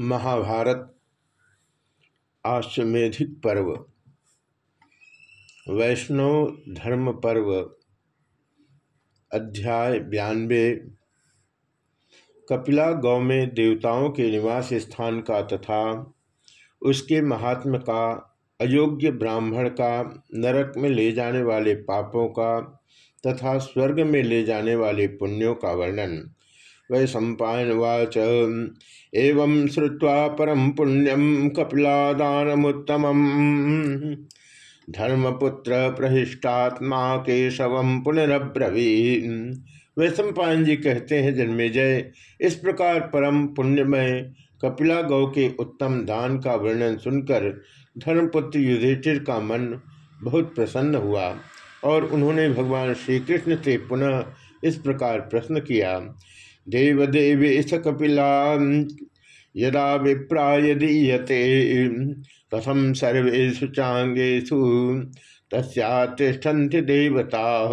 महाभारत आश्वेधिक पर्व, वैष्णव धर्म पर्व, अध्याय बयानबे कपिला गौ में देवताओं के निवास स्थान का तथा उसके महात्म का अयोग्य ब्राह्मण का नरक में ले जाने वाले पापों का तथा स्वर्ग में ले जाने वाले पुण्यों का वर्णन। वै सम्पावाच एवं श्रुवा परम पुण्यम कपिलादानमुत्तम धर्मपुत्र प्रहिष्टात्मा केशव पुनरब्रवी वे सम्पायन जी कहते हैं जन्मे जय इस प्रकार परम पुण्यमय कपिला गौ के उत्तम दान का वर्णन सुनकर धर्मपुत्र युधिष्ठिर का मन बहुत प्रसन्न हुआ और उन्होंने भगवान श्री कृष्ण से पुनः इस प्रकार प्रश्न किया देवदेवी स कपिला यदा विप्राय दीयते कथम सर्वेशु चांगेशु तस्तिष्ठन्ति देवता।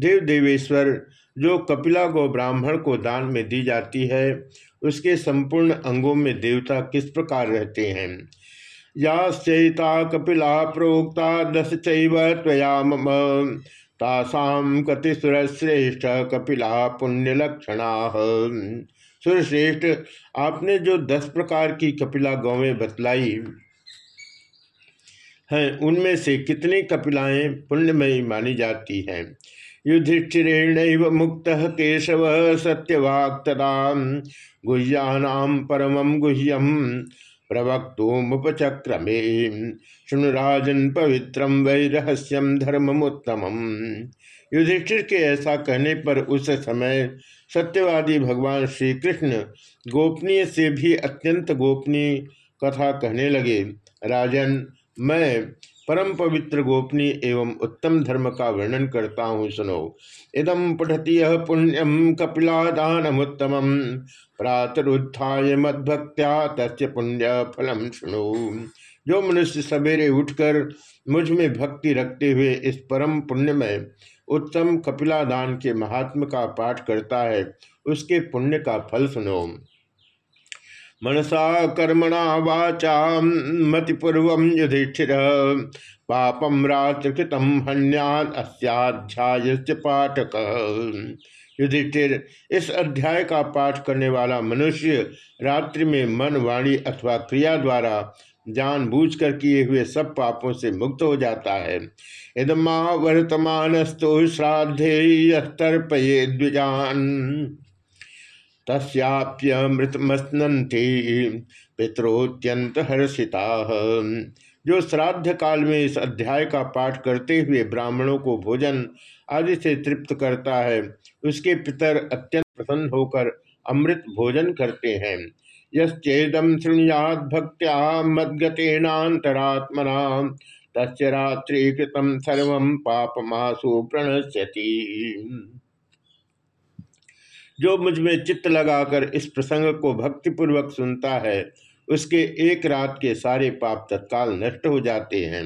देव देवेश्वर जो कपिला गो ब्राह्मण को दान में दी जाती है, उसके संपूर्ण अंगों में देवता किस प्रकार रहते हैं? याश्चैता कपिला प्रोक्ता दस चया मम। तासाम कति सुरश्रेष्ठ कपिला पुण्य लक्षणा सुरश्रेष्ठ, आपने जो दस प्रकार की कपिला गौवें बतलाई हैं, उनमें से कितनी कपिलाएँ पुण्यमयी मानी जाती हैं? युधिष्ठिरेण मुक्त केशव सत्यवाक् तदा गुह्यानाम परमं गुह्यम प्रवक्तुमुपचक्रमे शुणुराजन पवित्रम वै रहस्यम धर्ममोत्तम युधिष्ठिर के ऐसा कहने पर उस समय सत्यवादी भगवान श्री कृष्ण गोपनीय से भी अत्यंत गोपनीय कथा कहने लगे, राजन, मैं परम पवित्र गोपनीय एवं उत्तम धर्म का वर्णन करता हूँ, सुनो। इदम पठती यह पुण्यम कपिलादानमुत्तम प्रातरुत्थाय मद्भक्त्या तस्य पुण्य फलम सुनो। जो मनुष्य सवेरे उठकर मुझमें भक्ति रखते हुए इस परम पुण्यमय, उत्तम कपिलादान के महात्म का पाठ करता है, उसके पुण्य का फल सुनो। मनसा कर्मणा वाचा मतिपूर्व युधिष्ठिर। पापम रात्रिकृतम हन्यान अस्याध्याय पाठक। युधिष्ठिर, इस अध्याय का पाठ करने वाला मनुष्य रात्रि में मन, वाणी अथवा क्रिया द्वारा जानबूझकर किए हुए सब पापों से मुक्त हो जाता है। इदमा वर्तमानस्तु श्राद्धे यर्पये द्विजान। तस्याप्यमृतमस्नती पितरोत्यंत हर्षिता जो श्राद्ध काल में इस अध्याय का पाठ करते हुए ब्राह्मणों को भोजन आदि से तृप्त करता है, उसके पितर अत्यंत प्रसन्न होकर अमृत भोजन करते हैं। यश्चेदम शृणुयाद भक्त्या मद्गतेनातरात्मना तस् रात्रि कृतम सर्व पापमासु प्रणश्यति। जो मुझमें चित्त लगाकर इस प्रसंग को भक्तिपूर्वक सुनता है, उसके एक रात के सारे पाप तत्काल नष्ट हो जाते हैं।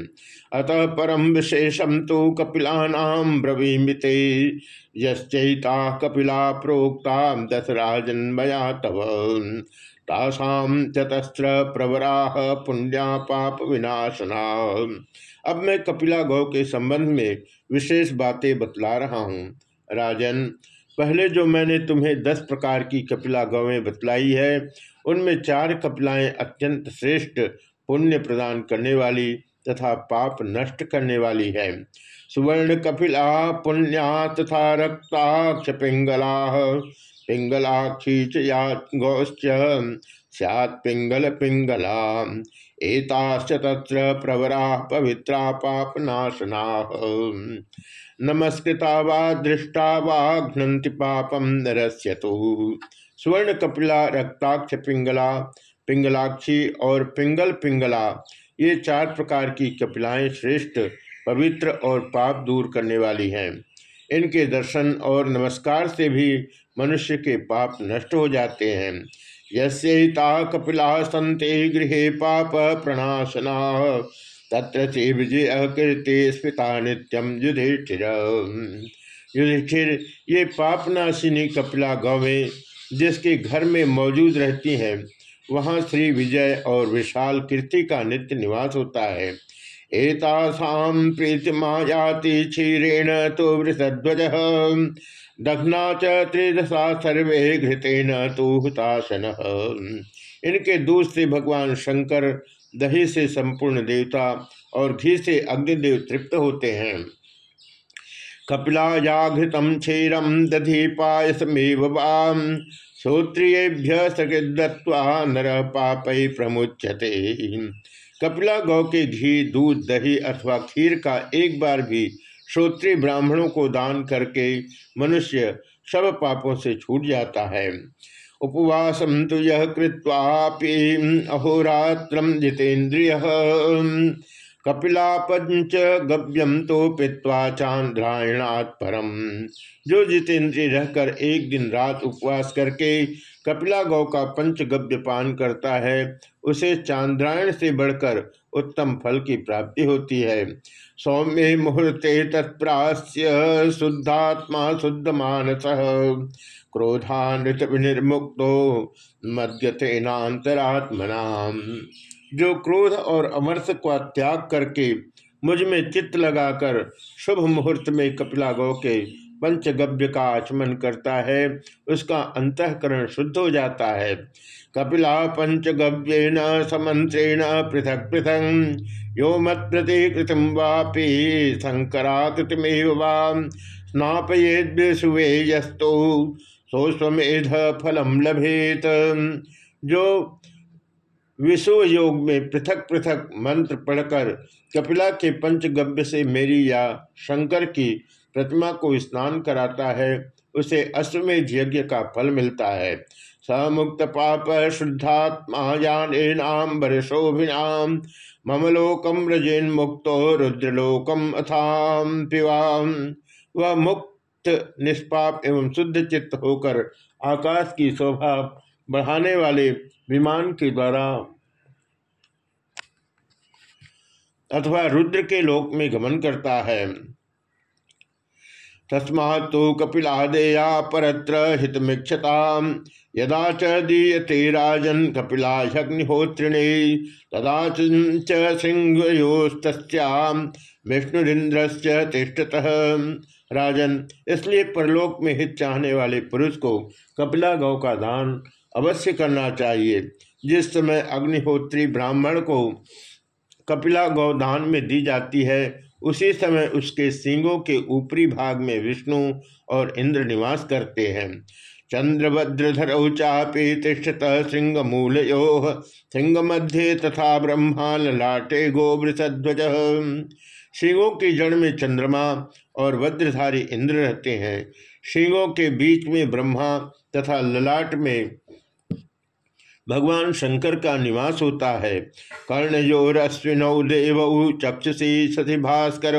अतः परम विशेषम तो कपिलानाम ब्रवीमिते, यश्चैता कपिला प्रोक्ता दशराजन्मया तव। तासाम चतस्त्र प्रवराह पुण्या पाप विनाशना। अब मैं कपिला गौ के संबंध में विशेष बातें बतला रहा हूँ। राजन पहले जो मैंने तुम्हें दस प्रकार की कपिला गौवें बतलाई है, उनमें चार कपिलाएँ अत्यंत श्रेष्ठ पुण्य प्रदान करने वाली तथा पाप नष्ट करने वाली है। सुवर्ण कपिला, पुण्या तथा रक्ताक्ष पिंगला पिंगलाक्षी गौश्च सैत् पिंगल पिंगला एताश्च तत्र प्रवरा पवित्रा पापनाशना। नमस्कृता वा दृष्टा वा घ्नति पापम नरस्य तो स्वर्ण कपिला रक्ताक्ष पिंगला पिंगलाक्षी और पिंगल पिंगला, ये चार प्रकार की कपिलाएँ श्रेष्ठ, पवित्र और पाप दूर करने वाली हैं। इनके दर्शन और नमस्कार से भी मनुष्य के पाप नष्ट हो जाते हैं। यस्ता कपिला संते गृह पाप प्रणाशना। तत्र से विजय स्मिता नित्यम युधिष्ठिर। युधिष्ठिर, ये पापनाशिनी कपिला गौवें जिसके घर में मौजूद रहती हैं, वहाँ श्री विजय और विशाल कीर्ति का नित्य निवास होता है। एतासाम प्रीतिमायाति क्षीरेण तो वृषध्वज दघना च सर्वे घृतेन तो हुतासन इनके से भगवान शंकर दही से संपूर्ण देवता और घी से अग्निदेव तृप्त होते हैं। कपिलायाघृतम क्षीरम दधि पायसमेव वाम श्रोत्रियेभ्य सकृदत्वा नर पापय प्रमुचते कपिला गौ के घी, दूध, दही अथवा खीर का एक बार भी श्रोत्रिय ब्राह्मणों को दान करके मनुष्य सब पापों से छूट जाता है। उपवासम तो यह अहोरात्र जितेन्द्रिय। कपिला पंच गव्यम तो पित्वा चांद्रायणात् परम। जो जितेंद्रिय रहकर एक दिन रात उपवास करके कपिला गौ का पंच गव्य पान करता है, उसे चांद्रायण से बढ़कर उत्तम फल की प्राप्ति होती है। सौम्य मुहूर्ते तत्प्रास्य शुद्धात्मा शुद्ध मानस। क्रोधानृत विनिर्मुक्तो मध्यतेनातरात्मना जो क्रोध और अमरस का त्याग करके मुझमें चित्त लगाकर शुभ मुहूर्त में कपिला गौ के पंचगव्य का आचमन करता है, उसका अंतकरण शुद्ध हो जाता है। कपिला पंचगव्येन समंत्रेण पृथक पृथक यो मत प्रतिकृत वापी शंकराकृतिमेव स्नापयेद्युवे यस्तो सोस्वेध फलम लभेत। जो विश्व योग में पृथक पृथक मंत्र पढ़कर कपिला के पंचगव्य से मेरी या शंकर की प्रतिमा को स्नान कराता है, उसे अश्वमेध यज्ञ का फल मिलता है। समुक्त पाप शुद्धात्मा यानेनाम वर्षोभिनाम ममलोकम रजेन मुक्तो रुद्रलोकम अथाम पिवाम वह मुक्त निष्पाप एवं शुद्ध चित्त होकर आकाश की शोभा बढ़ाने वाले विमान के द्वारा अथवा रुद्र के लोक में गमन करता है। तस्मा तो कपिलादेया परत्र हितमीक्षता। यदा च दीयते राजन कपिलाग्निहोत्रिणे तदा च सिंहयोस्त्याम विष्णुरिंद्र तिष्ठतः। राजन, इसलिए परलोक में हित चाहने वाले पुरुष को कपिला गौ का दान अवश्य करना चाहिए। जिस समय अग्निहोत्री ब्राह्मण को कपिला गौदान में दी जाती है, उसी समय उसके सिंगों के ऊपरी भाग में विष्णु और इंद्र निवास करते हैं। चंद्रभद्रधर चापे तिष्ठत सिंह मूलयो सिंह मध्य तथा ब्रह्मा लाटे गोवृषध्वज। सिंहों की जड़ में चंद्रमा और वज्रधारी इंद्र रहते हैं। सिंहों के बीच में ब्रह्मा तथा ललाट में भगवान शंकर का निवास होता है। कर्णयोरश्विनौ देव चक्षुषी सति भास्कर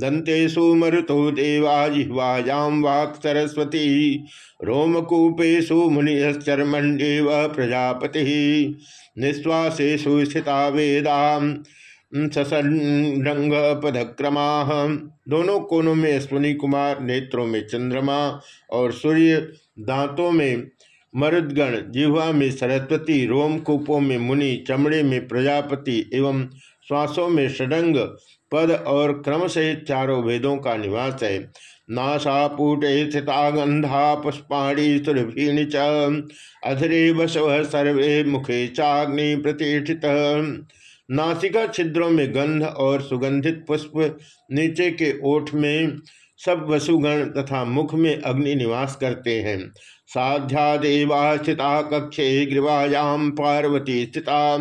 दंतेशु मरुतो देवा जिह्वायाम वाक् सरस्वती रोमकूपेशु मुनिश्चरमंडेव प्रजापति। निश्वासेशु स्थिता वेदा ससंग पदक्रमा दोनों कोनों में अश्विनी कुमार, नेत्रों में चंद्रमा और सूर्य दांतों में मरुदगण, जिह्वा में सरस्वती, रोमकूपों में मुनि, चमड़े में प्रजापति एवं श्वासों में षडंग, पद और क्रम सहित चारों वेदों का निवास है। नाशापूटे स्थिता गंधा पुष्पाणी, सुरभीण च, अधरे बसव सर्वे मुखे चाग्नि प्रतिष्ठित। नासिका छिद्रों में गंध और सुगंधित पुष्प नीचे के ओठ में सब वसुगण तथा मुख में अग्नि निवास करते हैं। साध्या देवा स्थिता कक्षे ग्रीवायां पार्वती स्थिता।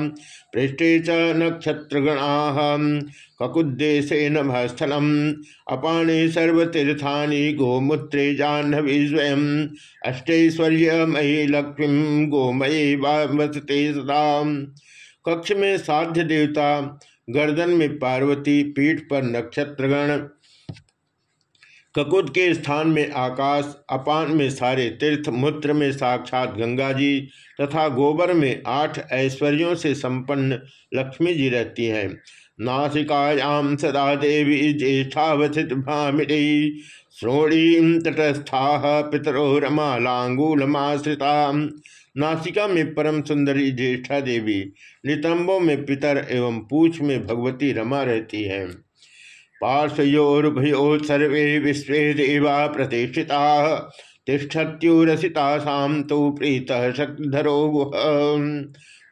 पृष्ठे च नक्षत्रगणा ककुद्देशेन स्थलम अपाने सर्वतीर्थानि गोमूत्रे जाह्नवी स्वयं। अष्टैश्वर्यमयी लक्ष्मी गोमयी वसते सदा कक्ष में साध्य देवता, गर्दन में पार्वती, पीठ पर नक्षत्रगण, ककुद के स्थान में आकाश, अपान में सारे तीर्थ, मूत्र में साक्षात गंगा जी तथा गोबर में आठ ऐश्वर्यों से संपन्न लक्ष्मी जी रहती है। नासिकायाम सदा देवी ज्येष्ठावथित भामिनी श्रोणी तटस्था पितरो रमा लांगूलमाश्रिता नासिका में परम सुंदरी ज्येष्ठा देवी, नितंबों में पितर एवं पूछ में भगवती रमा रहती है। पार्श्वयोर्भयो सर्वे विश्व देवा प्रतिष्ठिता, तिष्ठत्युरसिता शाम तो प्रीत शक्तिधरो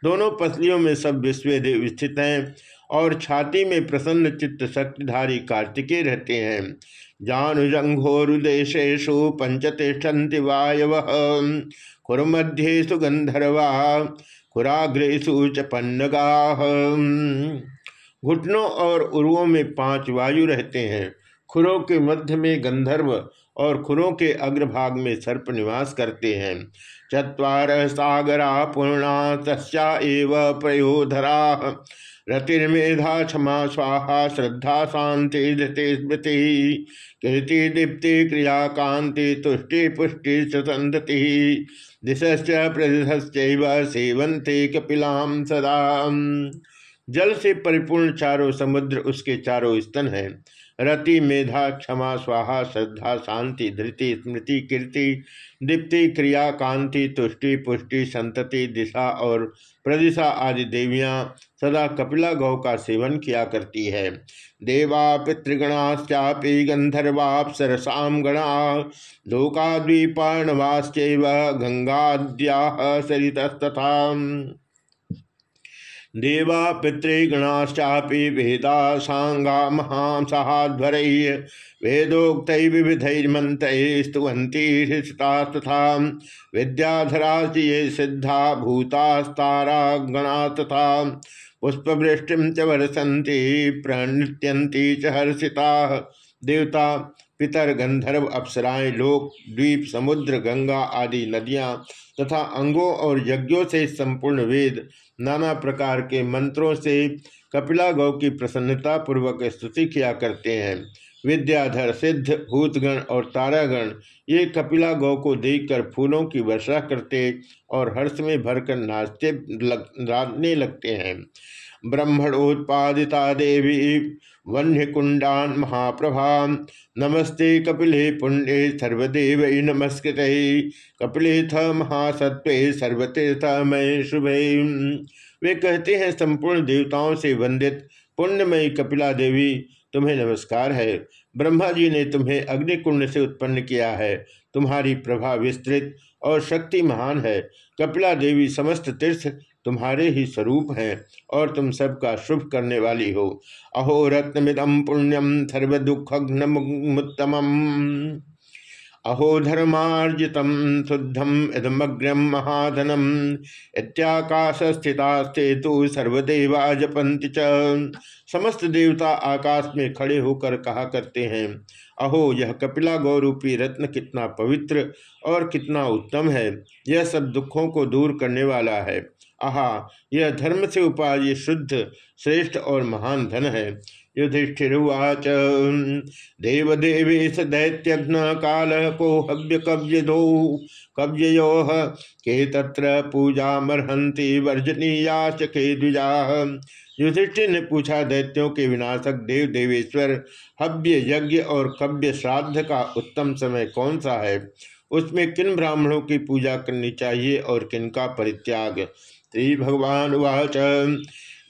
दोनों पसलियों में सब विश्व देव स्थित हैं और छाती में प्रसन्न चित्त शक्तिधारी कार्तिकेय रहते हैं। जानुजंघोरुदेशेषु पंचतिष्ठन्ति वायव। खुरमध्येषु गंधर्वा खुराग्रेशु च पन्नगा। घुटनों और उर्वों में पाँच वायु रहते हैं। खुरों के मध्य में गंधर्व और खुरों के अग्रभाग में सर्प निवास करते हैं। चतर सागरा पूर्णा तस्या प्रयोधरा। रतिर्मेधा क्षमा, स्वाहा, श्रद्धा शांति धृति, स्मृति। कीर्ति, दीप्ति, क्रिया, कांति, तुष्टि, पुष्टि संतति दिशश्च प्रदिशश्च सेवंते कपिलाम सदा जल से परिपूर्ण चारों समुद्र उसके चारों स्तन हैं। रति, मेधा, क्षमा, स्वाहा, श्रद्धा, शांति, धृति, स्मृति, कीर्ति, दीप्ति, क्रिया, कांति, तुष्टि, पुष्टि, संतति, दिशा और प्रदिशा आदि देवियाँ सदा कपिला गौ का सेवन किया करती है। देवा पितृगणाश्चापी गंधर्वापसरसाम गणा लोकाद्वीपाणवाश्च गंगाद्या सरितस्तथा। देवा पितृगणाश्चापि वेदा सांगा महासहाध्वर वेदोक्त विविधैर्मंत्र स्तुवंती तथा विद्याधरा ये सिद्धा भूतास्तारा गणा तथा पुष्पवृष्टि च वर्षंती प्रणृत्यंती च हर्षिता। देवता, पितर गंधर्व अप्सराएँ, लोक, द्वीप, समुद्र, गंगा आदि नदियाँ तथा अंगों और यज्ञों से संपूर्ण वेद नाना प्रकार के मंत्रों से कपिला गौ की प्रसन्नता पूर्वक स्तुति किया करते हैं। विद्याधर सिद्ध भूतगण और तारागण ये कपिला गौ को देखकर फूलों की वर्षा करते और हर्ष में भरकर नाचते लग, लगते हैं। ब्रह्मण उत्पादिता देवी वन्यकुंडान महाप्रभा नमस्ते कपिले पुण्य सर्वदेव नमस्कृत। कपिले थ महासत्व सर्वतीर्थमय शुभ वे कहते हैं, संपूर्ण देवताओं से वंदित, पुण्यमयी कपिला देवी, तुम्हें नमस्कार है। ब्रह्मा जी ने तुम्हें अग्निकुंड से उत्पन्न किया है। तुम्हारी प्रभा विस्तृत और शक्ति महान है। कपिला देवी समस्त तीर्थ तुम्हारे ही स्वरूप हैं और तुम सबका शुभ करने वाली हो। अहो रत्नमिदम पुण्यम सर्व दुखघ्नमुत्तम अहो धर्मार्जित शुद्धम इदमग्रम महाधनम इत्याकाश स्थितास्ते तो सर्वदेवा जपंति च। समस्त देवता आकाश में खड़े होकर कहा करते हैं, अहो, यह कपिला गौरूपी रत्न कितना पवित्र और कितना उत्तम है, यह सब दुखों को दूर करने वाला है। आहा, यह धर्म से उपाय शुद्ध, श्रेष्ठ और महान धन है। युधिष्ठिर्वाच। देवदेवेश दैत्यघ्न काल को हव्य कव्य दो कव्यो के तत्र पूजा मरहंती वर्जनीयाच के द्विजा युधिष्ठिर ने पूछा, दैत्यों के विनाशक देव देवेश्वर हव्य यज्ञ और कव्य श्राद्ध का उत्तम समय कौन सा है? उसमें किन ब्राह्मणों की पूजा करनी चाहिए और किन का परित्याग? श्री भगवान वाच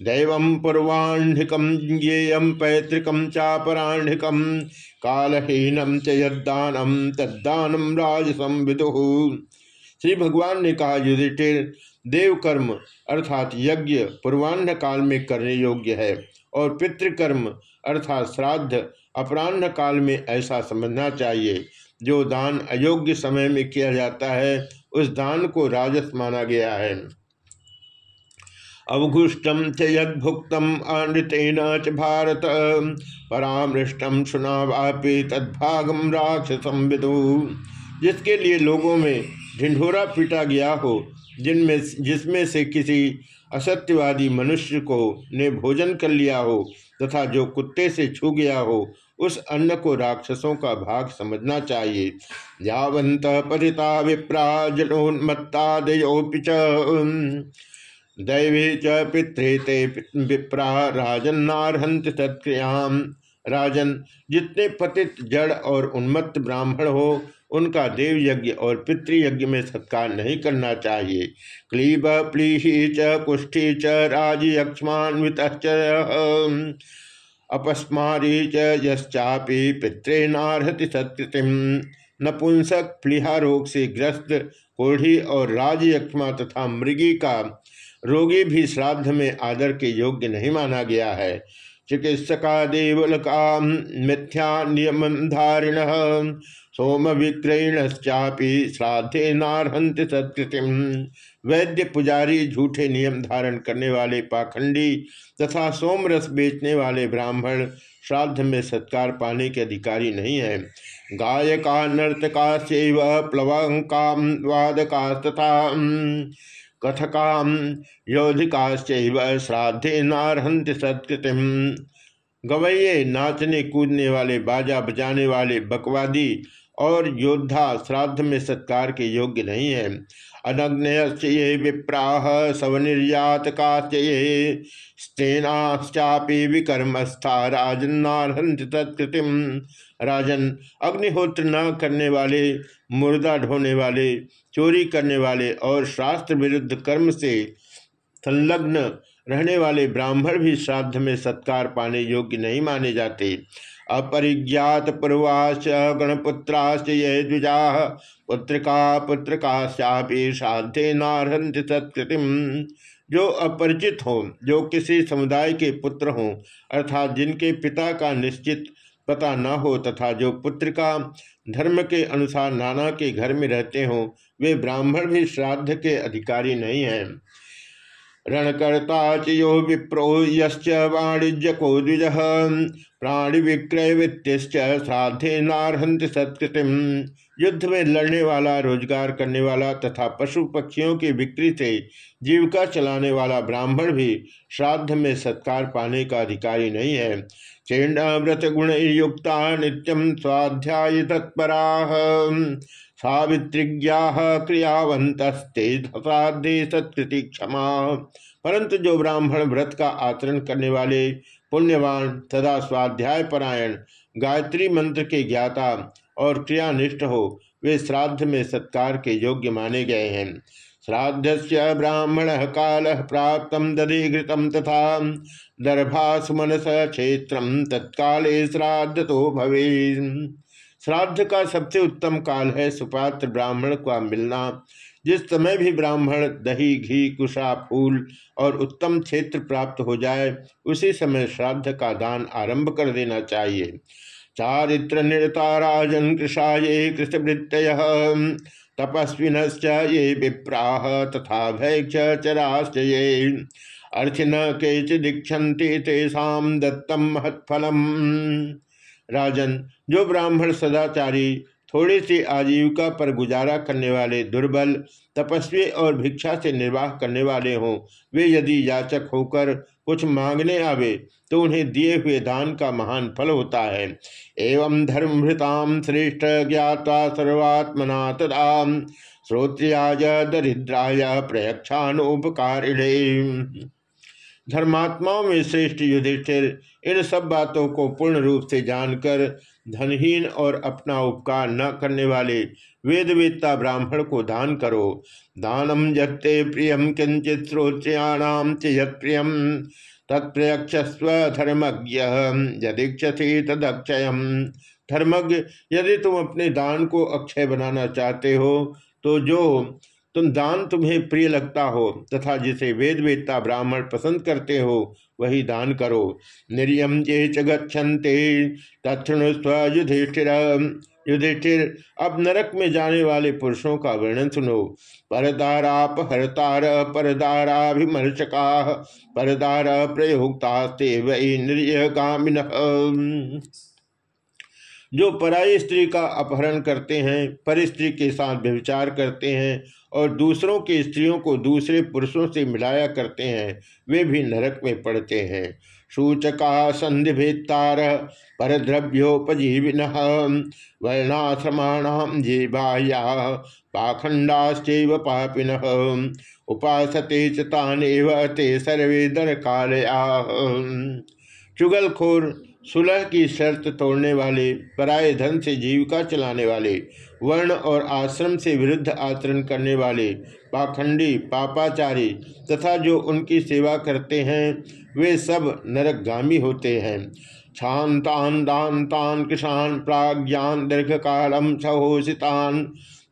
दैव पूर्वाण्हिकम येयम पैतृकम चापराण्हिकम कालहीनम च यदानम तद्दानम राजसम श्री भगवान ने कहा, युधिष्ठिर देव कर्म अर्थात यज्ञ पूर्वान्ह काल में करने योग्य है और पितृकर्म अर्थात श्राद्ध अपराह्न काल में ऐसा समझना चाहिए। जो दान अयोग्य समय में किया जाता है, उस दान को राजस माना गया है। अवघुष्टम च यदुक्तम अनृतेन च भारत। परामृष्टम सुनावापि तद्भागम राक्षसम विदु। जिसके लिए लोगों में ढिंढोरा पीटा गया हो, जिनमें जिसमें से किसी असत्यवादी मनुष्य को ने भोजन कर लिया हो, तथा जो कुत्ते से छू गया हो, उस अन्न को राक्षसों का भाग समझना चाहिए। यावंत पतिता विप्रा जनोन्मत्ता दयोपिच दैवे च पितृते विप्रा राजन्नारहंत तत्क्रियाम। राजन, जितने पतित जड़ और उन्मत्त ब्राह्मण हो, उनका देव यज्ञ और पितृयज्ञ में सत्कार नहीं करना चाहिए। क्लीब प्लीहि च, कुष्ठी च राजयक्ष्मान्वित अपस्मारी चापी पितृनारहति सत्कृतिम नपुंसक प्लीहा रोग से ग्रस्त कोढ़ी और राजयक्ष्मा तथा मृगी का रोगी भी श्राद्ध में आदर के योग्य नहीं माना गया है। चिकित्सका देवलका मिथ्या नियम धारिण सोम विक्रयणश्चापी श्राद्धे नारहंत सत्कृति वैद्य, पुजारी, झूठे नियम धारण करने वाले पाखंडी तथा सोम रस बेचने वाले ब्राह्मण श्राद्ध में सत्कार पाने के अधिकारी नहीं है। गायका, नर्तका सेव प्लवंका वादका तथा कथका योधिकाश्चैव श्राद्धे नारहंत सत्कृतिम। गवैये नाचने कूदने वाले, बाजा बजाने वाले बकवादी और योद्धा श्राद्ध में सत्कार के योग्य नहीं है। अनग्नयश्च ये विप्राह सवनिर्यातकाश्च ये स्तेनाश्चापि विकर्मस्था राजन्नारहंत तत्कृतिम राजन अग्निहोत्र न करने वाले, मुर्दा ढोने वाले चोरी करने वाले और शास्त्र विरुद्ध कर्म से संलग्न रहने वाले ब्राह्मण भी श्राद्ध में सत्कार पाने योग्य नहीं माने जाते। अपरिज्ञात पूर्वाश्च गणपुत्राश्च ये द्विजा पुत्रिका पुत्रकाश्चापि श्राद्धे नारहंत सत्कृतिम। जो अपरिचित हो, जो किसी समुदाय के पुत्र हों, अर्थात जिनके पिता का निश्चित पता न हो तथा जो पुत्र का धर्म के अनुसार नाना के घर में रहते हों, वे ब्राह्मण भी श्राद्ध के अधिकारी नहीं हैं। रणकर्ता चो विप्रो द्विज विक्रय वित्त श्राद्धे नारहंत सत्कृतिम। युद्ध में लड़ने वाला, रोज़गार करने वाला तथा पशु पक्षियों की बिक्री से जीविका चलाने वाला ब्राह्मण भी श्राद्ध में सत्कार पाने का अधिकारी नहीं है। व्रत गुण युक्ता नित्यम स्वाध्याय तत्परा सावित्रिज्ञा क्रियावंतस्ते धसाधे सत्कृति क्षमा। परंतु जो ब्राह्मण व्रत का आचरण करने वाले, पुण्यवान तथा स्वाध्याय परायण गायत्री मंत्र के ज्ञाता और क्रियानिष्ठ हो, वे श्राद्ध में सत्कार के योग्य माने गए हैं। श्राद्ध से ब्राह्मण काल प्राप्त दधिघृत तथा दर्भासुमनस क्षेत्र तत्काले श्राद्ध तो भवे श्राद्ध का सबसे उत्तम काल है सुपात्र ब्राह्मण का मिलना, जिस समय भी ब्राह्मण दही, घी, कुशा, फूल और उत्तम क्षेत्र प्राप्त हो जाए, उसी समय श्राद्ध का दान आरंभ कर देना चाहिए। चारित्र निरता राजन कृषा ये कृष्णवृत्त तपस्विन ये विप्राह तथा भैक्ष चराश्च ये। अर्थिन के दीक्षति तेषा दत्तम महत्फलम। राजन, जो ब्राह्मण सदाचारी, थोड़ी सी आजीविका पर गुजारा करने वाले दुर्बल, तपस्वी और भिक्षा से निर्वाह करने वाले हों, वे यदि याचक होकर कुछ मांगने आवे तो उन्हें दिए हुए दान का महान फल होता है। एवं धर्मभृताम श्रेष्ठ ज्ञाता सर्वात्मना तदा। श्रोत्रियाय दरिद्राय प्रयक्षानुपकारिणे धर्मात्माओं में श्रेष्ठ युधिष्ठिर, इन सब बातों को पूर्ण रूप से जानकर धनहीन और अपना उपकार न करने वाले वेदवेत्ता ब्राह्मण को दान करो। दानम जत्ते प्रियम किंचित श्रोत्रियाणाम चयत प्रियम तत्प्रयक्षस्व धर्मज्ञ, यदीक्षसी तदक्षय। धर्मज्ञ, यदि तुम अपने दान को अक्षय बनाना चाहते हो तो जो तुम दान तुम्हें प्रिय लगता हो, तथा जिसे वेद वेदता ब्राह्मण पसंद करते हो, वही दान करो। निर्यम ये च गच्छन्ते तत्णुस्व युधिष्ठिर, अब नरक में जाने वाले पुरुषों का वर्णन सुनो। परदाराप हरतार परदाराभिमर्शका परदार प्रयोक्ता वही निर्य गामिन जो पराई स्त्री का अपहरण करते हैं, पर स्त्री के साथ व्यविचार करते हैं और दूसरों की स्त्रियों को दूसरे पुरुषों से मिलाया करते हैं, वे भी नरक में पड़ते हैं। सूचका संधि भेत्तार पर द्रव्योपजीविन वर्णाश्रमाणाम जीवाया पाखंडाश्चैव पापिन उपासते चानेव ते सर्वे दर कालया चुगलखोर सुलह की शर्त तोड़ने वाले, पराय धन से जीविका चलाने वाले, वर्ण और आश्रम से विरुद्ध आचरण करने वाले, पाखंडी, पापाचारी तथा जो उनकी सेवा करते हैं, वे सब नरकगामी होते हैं। शांतान दानतान, किसान, प्राज्ञान दीर्घ कालम सहोषितान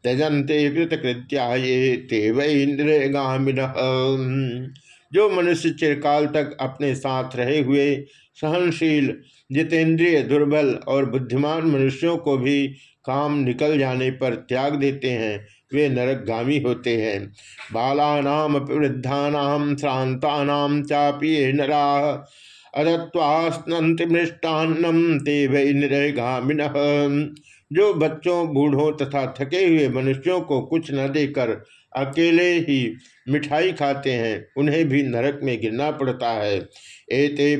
त्यजंते कृतकृत्या ये ते वैन्द्रगामिन जो मनुष्य चिरकाल तक अपने साथ रहे हुए, सहनशील, जितेंद्रिय, दुर्बल और बुद्धिमान मनुष्यों को भी काम निकल जाने पर त्याग देते हैं, वे नरकगामी होते हैं। बालानाम वृद्धानाम श्रांतानाम चापिये नरा अदत्वास्नंत मृष्टान्नम ते वै निरगामिन जो बच्चों, बूढ़ों तथा थके हुए मनुष्यों को कुछ न देकर अकेले ही मिठाई खाते हैं, उन्हें भी नरक में गिरना पड़ता है। एते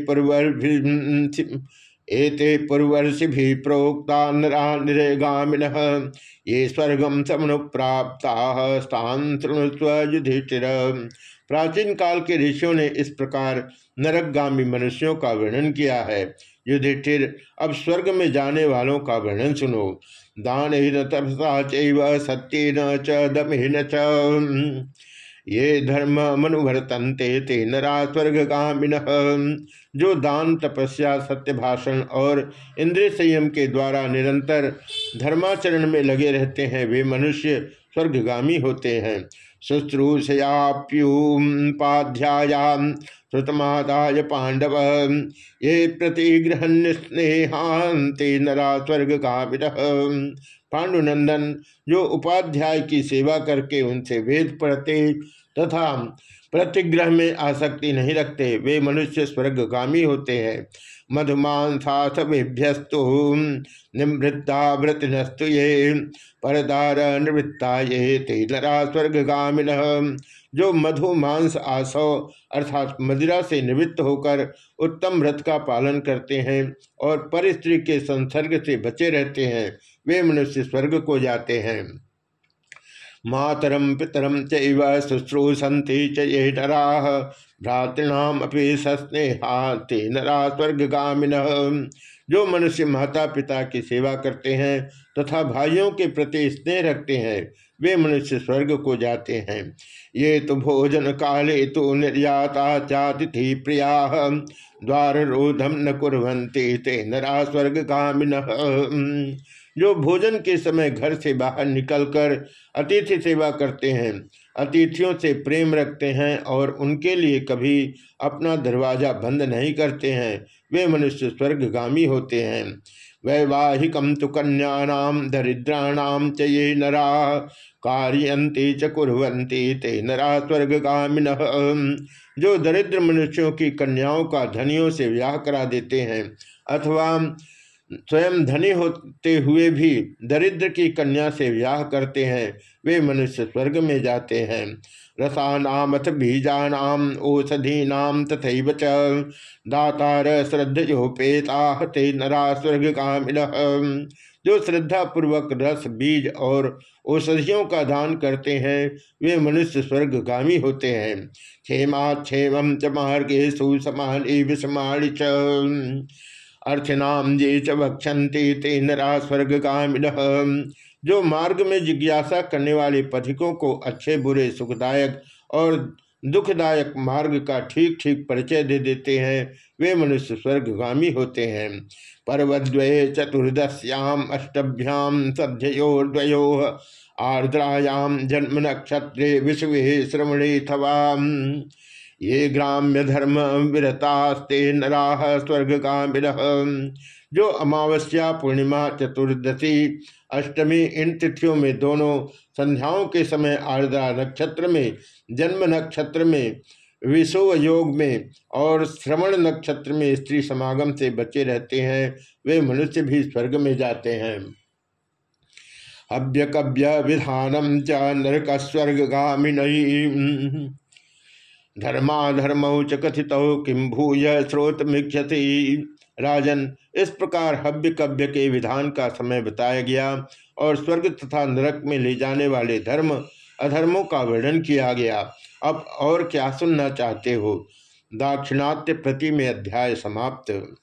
एते पूर्वर्षि भी प्रोक्ता निरेगामिन ये स्वर्गम समनुप्राप्ता युधिष्ठिर प्राचीन काल के ऋषियों ने इस प्रकार नरकगामी मनुष्यों का वर्णन किया है। युधिष्ठिर अब स्वर्ग में जाने वालों का वर्णन सुनो। दान तपसा सत्य न च, दमहीन च। ये धर्म मनुवर्तनते ते नरा स्वर्गामिन जो दान, तपस्या सत्य भाषण और इंद्रिय संयम के द्वारा निरंतर धर्माचरण में लगे रहते हैं, वे मनुष्य स्वर्गगामी होते हैं। शुश्रूषयाप्युपाध्यायाम श्रुतमादाय पांडव, ये प्रतिग्रहण स्नेहांते नरा स्वर्ग पांडुनंदन, जो उपाध्याय की सेवा करके उनसे वेद पढ़ते तथा प्रतिग्रह में आसक्ति नहीं रखते, वे मनुष्य स्वर्गगामी होते हैं। मधुमांसाभ्यस्तु निवृत्ता वृतनस्तु ये, परदार निवृत्ता ये तेलरा स्वर्गगामिन। जो मधु मांस आसव अर्थात मदिरा से निवृत्त होकर उत्तम व्रत का पालन करते हैं और पर स्त्री के संसर्ग से बचे रहते हैं, वे मनुष्य स्वर्ग को जाते हैं। मातरम पितरम चैव शुश्रूषंति च नरा, भ्रातृणाम अपि सस्नेहा ते नरा स्वर्गामिन जो मनुष्य माता पिता की सेवा करते हैं तथा भाइयों के प्रति स्नेह रखते हैं वे मनुष्य स्वर्ग को जाते हैं। ये तो भोजन काले तो निर्याता चातिथि प्रिया द्वार रोधम न कुरंते ते नरा स्वर्ग कामिन जो भोजन के समय घर से बाहर निकलकर अतिथि सेवा करते हैं, अतिथियों से प्रेम रखते हैं और उनके लिए कभी अपना दरवाज़ा बंद नहीं करते हैं, वे मनुष्य स्वर्गगामी होते हैं। वैवाहिकम तो कन्याम दरिद्राणाम च ये नरा कार्यंती च कुरंती ते नरा स्वर्गामिन जो दरिद्र मनुष्यों की कन्याओं का धनियों से विवाह करा देते हैं, अथवा स्वयं धनी होते हुए भी दरिद्र की कन्या से विवाह करते हैं, वे मनुष्य स्वर्ग में जाते हैं। रसानामथ बीजानाम, औषधीनाम तथा च। दातार श्रद्धयोपेता ते नरा स्वर्ग कामिन जो श्रद्धा पूर्वक रस, बीज और औषधियों का दान करते हैं, वे मनुष्य स्वर्गगामी होते हैं। क्षेमा क्षेम च मार्गे सुसमान विषमाणि च। अर्थनाम ये च भक्षंती ते नरा स्वर्ग कामिन जो मार्ग में जिज्ञासा करने वाले पथिकों को अच्छे, बुरे, सुखदायक और दुखदायक मार्ग का ठीक ठीक परिचय दे देते हैं, वे मनुष्य स्वर्गगामी होते हैं। पर्वद्वये चतुर्दश्याम अष्टभ्याम सध्ययोर्द्वयो आर्द्रायाम जन्म नक्षत्रे विश्व श्रवणे थवाम। ये ग्राम्य धर्म विरतास्ते नराह स्वर्ग का जो अमावस्या पूर्णिमा चतुर्दशी अष्टमी इन तिथियों में दोनों संध्याओं के समय आर्द्रा नक्षत्र में, जन्म नक्षत्र में, विषुव योग में और श्रवण नक्षत्र में स्त्री समागम से बचे रहते हैं, वे मनुष्य भी स्वर्ग में जाते हैं। अभ्य कव्य विधानम च नरक स्वर्गामिन धर्माधर्म च कथित किम भूय स्रोत मिक्षति। राजन, इस प्रकार हव्य कव्य के विधान का समय बताया गया और स्वर्ग तथा नरक में ले जाने वाले धर्म, अधर्मों का वर्णन किया गया। अब और क्या सुनना चाहते हो? दाक्षिणात्य प्रति में अध्याय समाप्त।